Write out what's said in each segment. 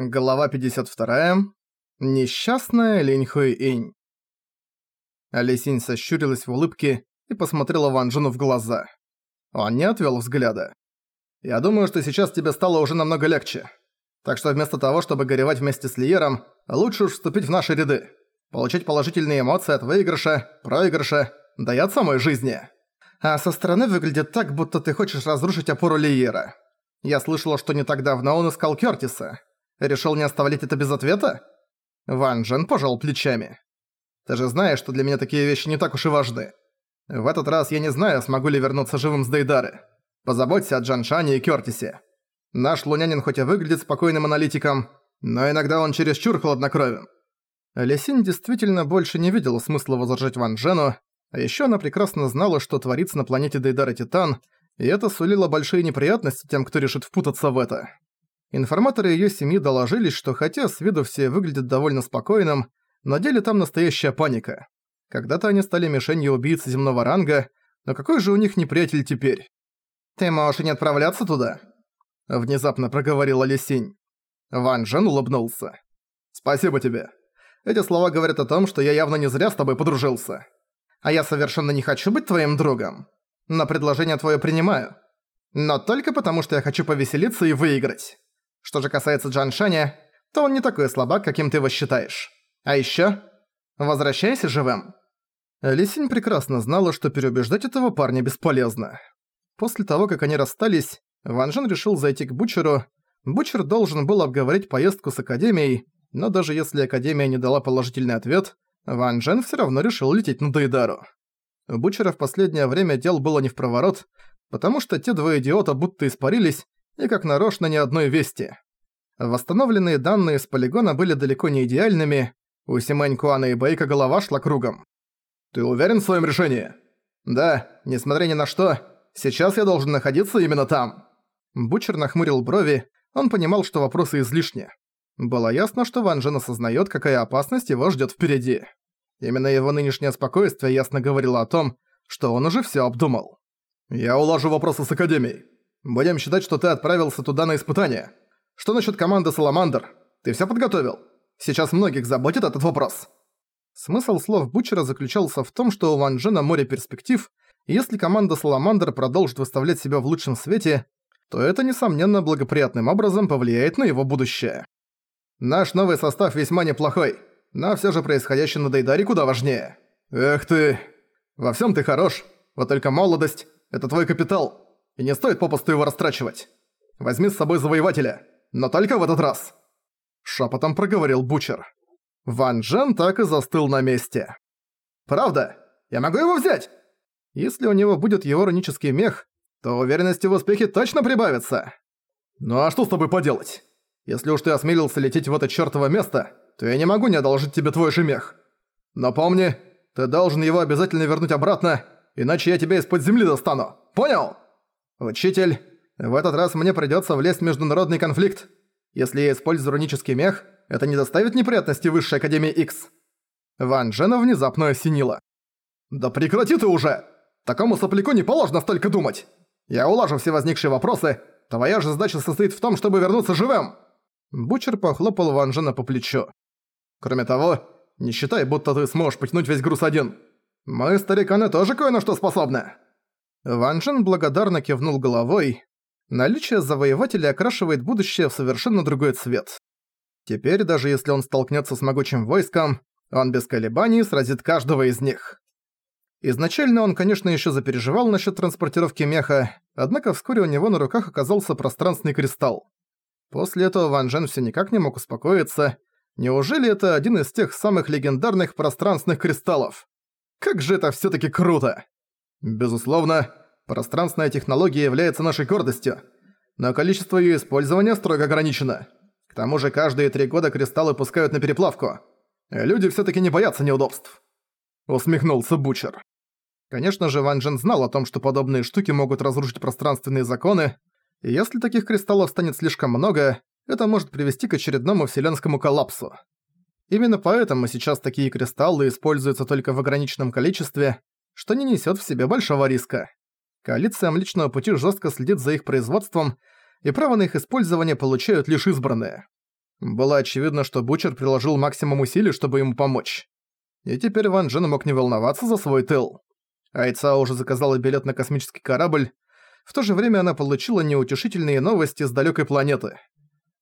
Глава 52. Несчастная Линь-Хуэй-Инь. Алисинь сощурилась в улыбке и посмотрела Ван Джену в глаза. Он не отвел взгляда. «Я думаю, что сейчас тебе стало уже намного легче. Так что вместо того, чтобы горевать вместе с Лиером, лучше уж вступить в наши ряды. Получить положительные эмоции от выигрыша, проигрыша, да и от самой жизни. А со стороны выглядит так, будто ты хочешь разрушить опору Лиера. Я слышала, что не так давно он искал Кёртиса». Решил не оставлять это без ответа? Ван Джен пожал плечами. Ты же знаешь, что для меня такие вещи не так уж и важны. В этот раз я не знаю, смогу ли вернуться живым с Дейдары. Позаботься о Джаншане и Кёртисе. Наш лунянин хоть и выглядит спокойным аналитиком, но иногда он чересчур хладнокровен. Лесин действительно больше не видела смысла возражать Ван Джену, а ещё она прекрасно знала, что творится на планете Дейдара Титан, и это сулило большие неприятности тем, кто решит впутаться в это. Информаторы её семьи доложились, что хотя с виду все выглядят довольно спокойным, на деле там настоящая паника. Когда-то они стали мишенью убийц земного ранга, но какой же у них неприятель теперь? «Ты можешь и не отправляться туда?» Внезапно проговорила Лисинь. Ван Джен улыбнулся. «Спасибо тебе. Эти слова говорят о том, что я явно не зря с тобой подружился. А я совершенно не хочу быть твоим другом. Но предложение твое принимаю. Но только потому, что я хочу повеселиться и выиграть. Что же касается Джан Шаня, то он не такой слабак, каким ты его считаешь. А ещё... Возвращайся живым». Лисинь прекрасно знала, что переубеждать этого парня бесполезно. После того, как они расстались, Ван Жен решил зайти к Бучеру. Бучер должен был обговорить поездку с Академией, но даже если Академия не дала положительный ответ, Ван Джен всё равно решил лететь на Дейдару. У Бучера в последнее время дел было не в проворот, потому что те двое идиота будто испарились, и как нарочно ни одной вести. Восстановленные данные с полигона были далеко не идеальными, у Симэнь Куана и Бейка голова шла кругом. «Ты уверен в своем решении?» «Да, несмотря ни на что, сейчас я должен находиться именно там». Бучер нахмурил брови, он понимал, что вопросы излишни. Было ясно, что Ван Джен осознает, какая опасность его ждет впереди. Именно его нынешнее спокойствие ясно говорило о том, что он уже все обдумал. «Я улажу вопросы с Академией. Будем считать, что ты отправился туда на испытание. Что насчет команды «Саламандр»? Ты все подготовил? Сейчас многих заботит этот вопрос». Смысл слов Бучера заключался в том, что у Ван Джена море перспектив, и если команда «Саламандр» продолжит выставлять себя в лучшем свете, то это, несомненно, благоприятным образом повлияет на его будущее. Наш новый состав весьма неплохой, но все же происходящее на Дейдаре куда важнее. Эх ты... Во всем ты хорош, вот только молодость — это твой капитал и не стоит попусту его растрачивать. Возьми с собой завоевателя, но только в этот раз!» Шепотом проговорил Бучер. Ван Джен так и застыл на месте. «Правда? Я могу его взять?» Если у него будет его рунический мех, то уверенности в успехе точно прибавится. «Ну а что с тобой поделать? Если уж ты осмелился лететь в это чёртово место, то я не могу не одолжить тебе твой же мех. Но помни, ты должен его обязательно вернуть обратно, иначе я тебя из-под земли достану. Понял?» «Учитель, в этот раз мне придётся влезть в международный конфликт. Если я использую рунический мех, это не доставит неприятностей Высшей Академии X». Ван Джена внезапно осенило. «Да прекрати ты уже! Такому сопляку не положено столько думать! Я улажу все возникшие вопросы, твоя же задача состоит в том, чтобы вернуться живым!» Бучер похлопал Ван Джена по плечу. «Кроме того, не считай, будто ты сможешь потянуть весь груз один. Мы, стариканы, тоже кое на что способны!» Ван Джен благодарно кивнул головой. Наличие завоевателя окрашивает будущее в совершенно другой цвет. Теперь, даже если он столкнется с могучим войском, он без колебаний сразит каждого из них. Изначально он, конечно, еще запереживал насчет транспортировки меха, однако вскоре у него на руках оказался пространственный кристалл. После этого Ван Джен все никак не мог успокоиться. Неужели это один из тех самых легендарных пространственных кристаллов? Как же это все таки круто! Безусловно, пространственная технология является нашей гордостью, но количество ее использования строго ограничено. К тому же каждые три года кристаллы пускают на переплавку. Люди все таки не боятся неудобств. Усмехнулся Бучер. Конечно же, Ван Джен знал о том, что подобные штуки могут разрушить пространственные законы, и если таких кристаллов станет слишком много, это может привести к очередному вселенскому коллапсу. Именно поэтому сейчас такие кристаллы используются только в ограниченном количестве, что не несет в себе большого риска. Коалиция Млечного Пути жестко следит за их производством, и право на их использование получают лишь избранные. Было очевидно, что Бучер приложил максимум усилий, чтобы ему помочь. И теперь Ван Джен мог не волноваться за свой тыл. Айцао уже заказала билет на космический корабль, в то же время она получила неутешительные новости с далекой планеты.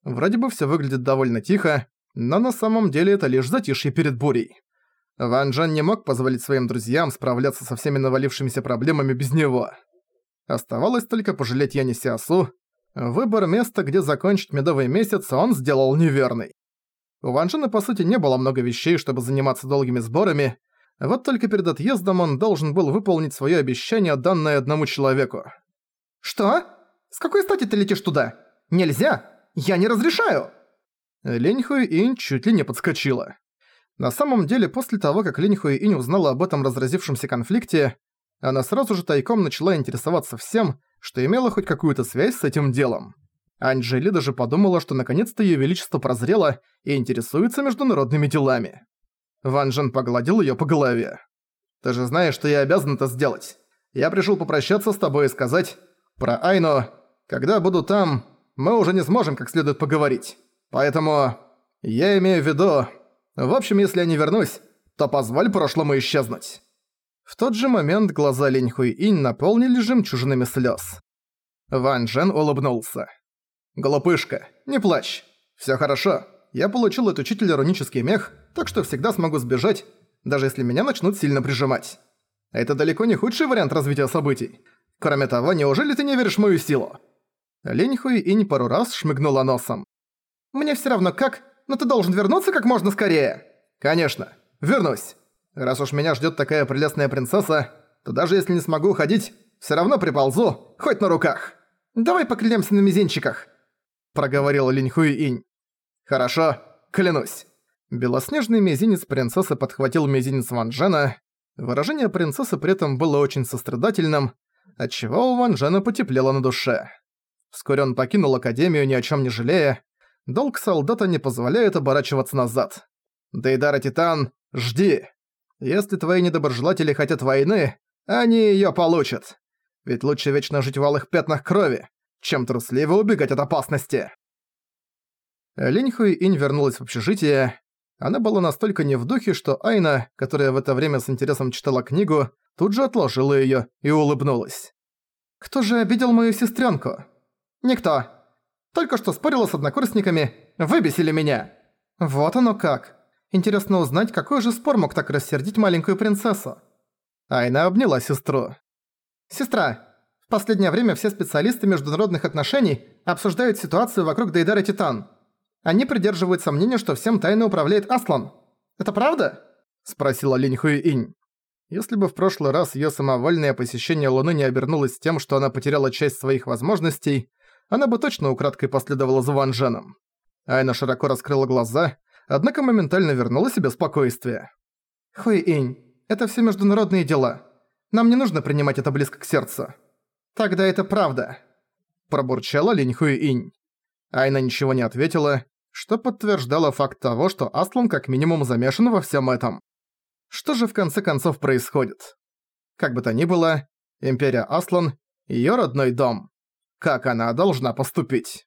Вроде бы все выглядит довольно тихо, но на самом деле это лишь затишье перед бурей. Ван Джен не мог позволить своим друзьям справляться со всеми навалившимися проблемами без него. Оставалось только пожалеть Яни Сиасу. Выбор места, где закончить медовый месяц, он сделал неверный. У Ван Джена, по сути, не было много вещей, чтобы заниматься долгими сборами, вот только перед отъездом он должен был выполнить свое обещание, данное одному человеку. «Что? С какой стати ты летишь туда? Нельзя! Я не разрешаю!» Лень Хуи-Инь чуть ли не подскочила. На самом деле, после того, как Линь Хуи-Инь узнала об этом разразившемся конфликте, она сразу же тайком начала интересоваться всем, что имело хоть какую-то связь с этим делом. Анджели даже подумала, что наконец-то Её Величество прозрело и интересуется международными делами. Ван Джен погладил её по голове. «Ты же знаешь, что я обязан это сделать. Я пришёл попрощаться с тобой и сказать про Айну. Когда буду там, мы уже не сможем как следует поговорить. Поэтому я имею в виду... В общем, если я не вернусь, то позволь прошлому исчезнуть». В тот же момент глаза Линь Хуй Инь наполнились жемчужинами слёз. Ван Джен улыбнулся. «Глупышка, не плачь. Всё хорошо. Я получил от учителя рунический мех, так что всегда смогу сбежать, даже если меня начнут сильно прижимать. Это далеко не худший вариант развития событий. Кроме того, неужели ты не веришь в мою силу?» Лень Хуи Инь пару раз шмыгнула носом. «Мне всё равно как, но ты должен вернуться как можно скорее!» «Конечно, вернусь. Раз уж меня ждёт такая прелестная принцесса, то даже если не смогу уходить, всё равно приползу, хоть на руках!» «Давай поклянемся на мизинчиках!» проговорил Линь Хуи Инь. «Хорошо, клянусь». Белоснежный мизинец принцессы подхватил мизинец Ван Джена. Выражение принцессы при этом было очень сострадательным, отчего у Ван Джена потеплело на душе. Вскоре он покинул Академию, ни о чем не жалея. Долг солдата не позволяет оборачиваться назад. Дейдара Титан, жди. Если твои недоброжелатели хотят войны, они ее получат. Ведь лучше вечно жить в алых пятнах крови, чем трусливо убегать от опасности. Линь Инь вернулась в общежитие. Она была настолько не в духе, что Айна, которая в это время с интересом читала книгу, тут же отложила её и улыбнулась. «Кто же обидел мою сестрёнку?» «Никто. Только что спорила с однокурсниками, выбесили меня». «Вот оно как. Интересно узнать, какой же спор мог так рассердить маленькую принцессу?» Айна обняла сестру. «Сестра, в последнее время все специалисты международных отношений обсуждают ситуацию вокруг Дейдара Титан. Они придерживаются мнения, что всем тайно управляет Аслан. Это правда?» – спросила Линь Хуи Инь. Если бы в прошлый раз её самовольное посещение Луны не обернулось тем, что она потеряла часть своих возможностей, она бы точно украдкой последовала за Ван Дженом. Айна широко раскрыла глаза, однако моментально вернула себе спокойствие. «Хуи Инь, это все международные дела. Нам не нужно принимать это близко к сердцу». «Тогда это правда», – пробурчала Линь Хуи Инь. Айна ничего не ответила, что подтверждало факт того, что Аслан как минимум замешан во всем этом. Что же в конце концов происходит? Как бы то ни было, Империя Аслан – её родной дом. Как она должна поступить?